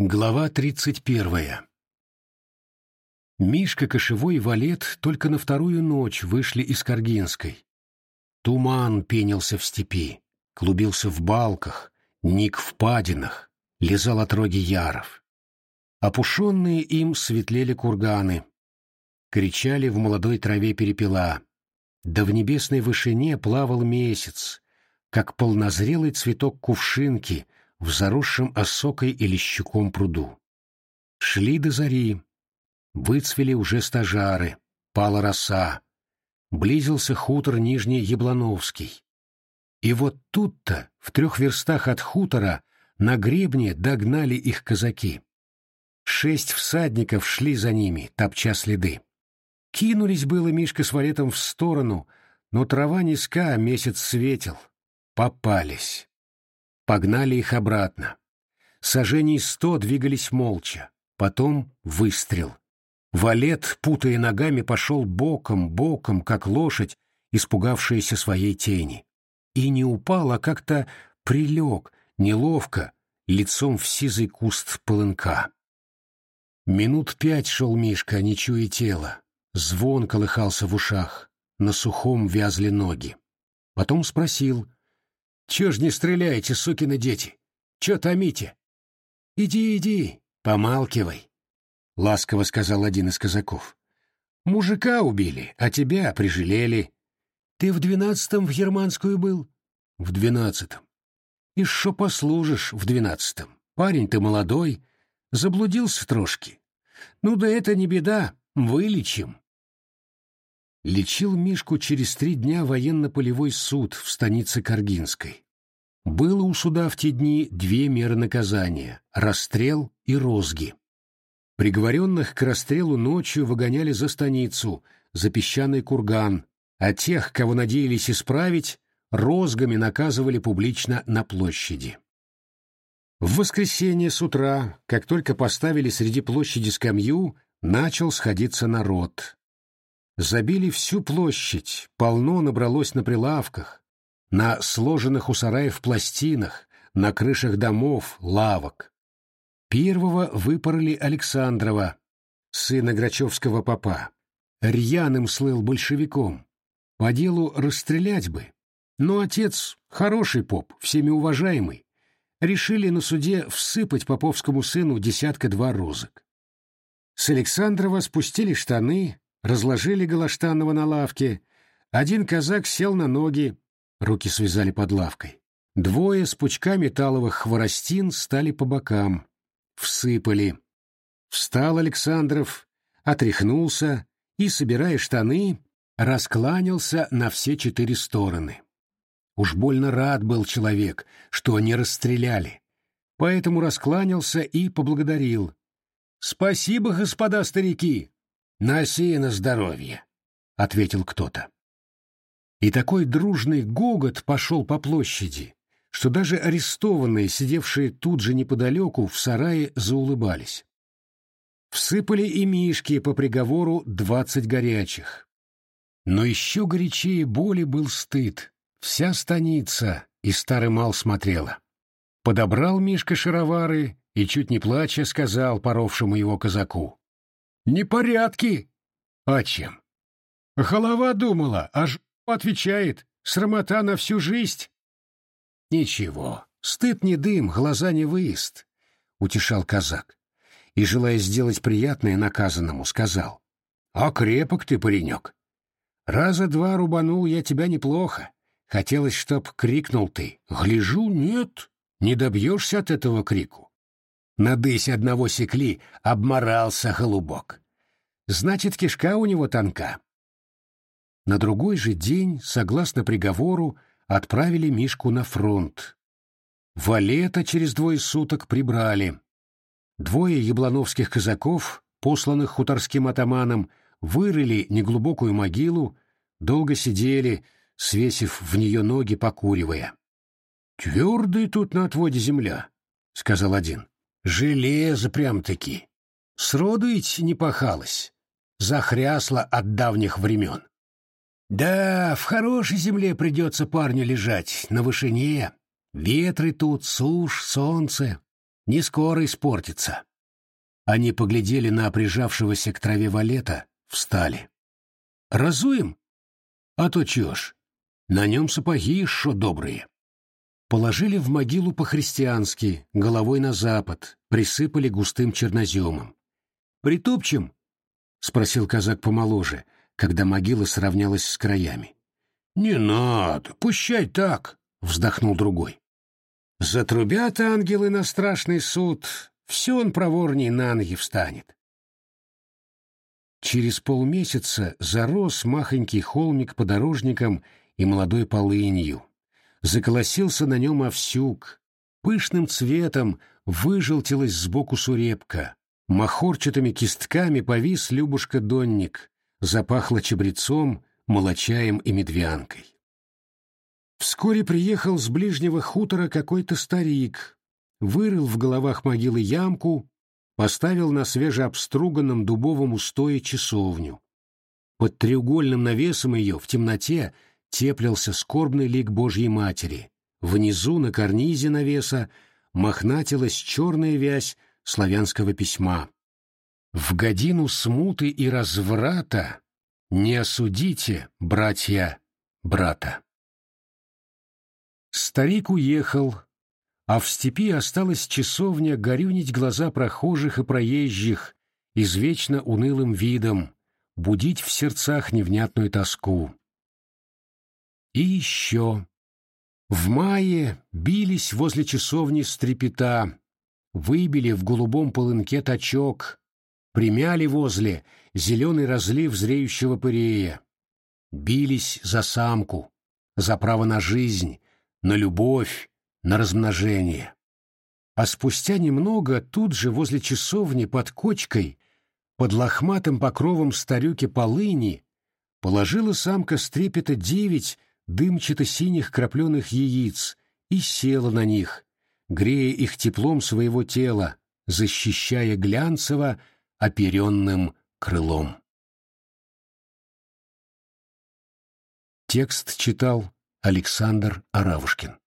Глава тридцать первая Мишка, Кошевой и Валет только на вторую ночь вышли из Каргинской. Туман пенился в степи, клубился в балках, ник в падинах, лизал отроги яров. Опушенные им светлели курганы. Кричали в молодой траве перепела. Да в небесной вышине плавал месяц, как полнозрелый цветок кувшинки — в заросшем осокой или щуком пруду. Шли до зари. Выцвели уже стажары, пала роса. Близился хутор Нижний Яблановский. И вот тут-то, в трех верстах от хутора, на гребне догнали их казаки. Шесть всадников шли за ними, топча следы. Кинулись было Мишка с валетом в сторону, но трава низка, месяц светил. Попались. Погнали их обратно. Сожжений сто двигались молча. Потом выстрел. Валет, путая ногами, пошел боком, боком, как лошадь, испугавшаяся своей тени. И не упал, а как-то прилег, неловко, лицом в сизый куст полынка. Минут пять шел Мишка, не чуя тела. Звон колыхался в ушах, на сухом вязли ноги. Потом спросил — Чё ж не стреляете, сукины дети? Чё томите? Иди, иди, помалкивай, — ласково сказал один из казаков. Мужика убили, а тебя прижалели. Ты в двенадцатом в германскую был? В двенадцатом. И шо послужишь в двенадцатом? Парень ты молодой, заблудился трошки. Ну да это не беда, вылечим. Лечил Мишку через три дня военно-полевой суд в станице Каргинской. Было у суда в те дни две меры наказания — расстрел и розги. Приговоренных к расстрелу ночью выгоняли за станицу, за песчаный курган, а тех, кого надеялись исправить, розгами наказывали публично на площади. В воскресенье с утра, как только поставили среди площади скамью, начал сходиться народ. Забили всю площадь, полно набралось на прилавках, на сложенных у сараев пластинах, на крышах домов, лавок. Первого выпороли Александрова, сына Грачевского попа. Рьяным слыл большевиком. По делу расстрелять бы. Но отец, хороший поп, всеми уважаемый, решили на суде всыпать поповскому сыну десятка-два розок. С Александрова спустили штаны, разложили Галаштанова на лавке. Один казак сел на ноги, руки связали под лавкой. Двое с пучками таловых хворостин стали по бокам. Всыпали. Встал Александров, отряхнулся и, собирая штаны, раскланялся на все четыре стороны. Уж больно рад был человек, что не расстреляли. Поэтому раскланялся и поблагодарил. «Спасибо, господа старики! «Носи на здоровье», — ответил кто-то. И такой дружный гогот пошел по площади, что даже арестованные, сидевшие тут же неподалеку, в сарае заулыбались. Всыпали и мишки по приговору двадцать горячих. Но еще горячее боли был стыд. Вся станица и старый мал смотрела. Подобрал Мишка шаровары и, чуть не плача, сказал поровшему его казаку. Непорядки. А чем? Голова думала, аж отвечает. Срамота на всю жизнь. Ничего, стыд не дым, глаза не выезд, — утешал казак. И, желая сделать приятное наказанному, сказал. А крепок ты, паренек. Раза два рубанул я тебя неплохо. Хотелось, чтоб крикнул ты. Гляжу, нет, не добьешься от этого крику. На дысь одного секли обморался голубок. Значит, кишка у него тонка. На другой же день, согласно приговору, отправили Мишку на фронт. Валета через двое суток прибрали. Двое яблоновских казаков, посланных хуторским атаманом, вырыли неглубокую могилу, долго сидели, свесив в нее ноги, покуривая. «Твердый тут на отводе земля», — сказал один. Железо прям-таки. Сроду ведь не пахалось. Захрясло от давних времен. Да, в хорошей земле придется парню лежать, на вышине. Ветры тут, сушь, солнце. не скоро испортится. Они поглядели на прижавшегося к траве валета, встали. «Разуем? А то чё ж, на нем сапоги шо добрые». Положили в могилу по-христиански, головой на запад, присыпали густым черноземом. «Притопчем?» — спросил казак помоложе, когда могила сравнялась с краями. «Не надо, пущай так», — вздохнул другой. «Затрубят ангелы на страшный суд, все он проворней на ноги встанет». Через полмесяца зарос махонький холмик подорожником и молодой полынью. Заколосился на нем овсюк, пышным цветом выжелтилась сбоку сурепка, махорчатыми кистками повис Любушка-донник, запахло чабрецом, молочаем и медвянкой. Вскоре приехал с ближнего хутора какой-то старик, вырыл в головах могилы ямку, поставил на свежеобструганном дубовом устое часовню. Под треугольным навесом ее в темноте теплился скорбный лик Божьей Матери. Внизу, на карнизе навеса, мохнатилась черная вязь славянского письма. В годину смуты и разврата не осудите, братья, брата. Старик уехал, а в степи осталась часовня горюнить глаза прохожих и проезжих извечно унылым видом, будить в сердцах невнятную тоску. И еще. В мае бились возле часовни стрепета, выбили в голубом полынке точок, примяли возле зеленый разлив зреющего пырея. Бились за самку, за право на жизнь, на любовь, на размножение. А спустя немного тут же возле часовни под кочкой, под лохматым покровом старюки полыни, положила самка стрепета девять дымчато-синих крапленых яиц и села на них, грея их теплом своего тела, защищая глянцево оперенным крылом. Текст читал Александр Аравушкин.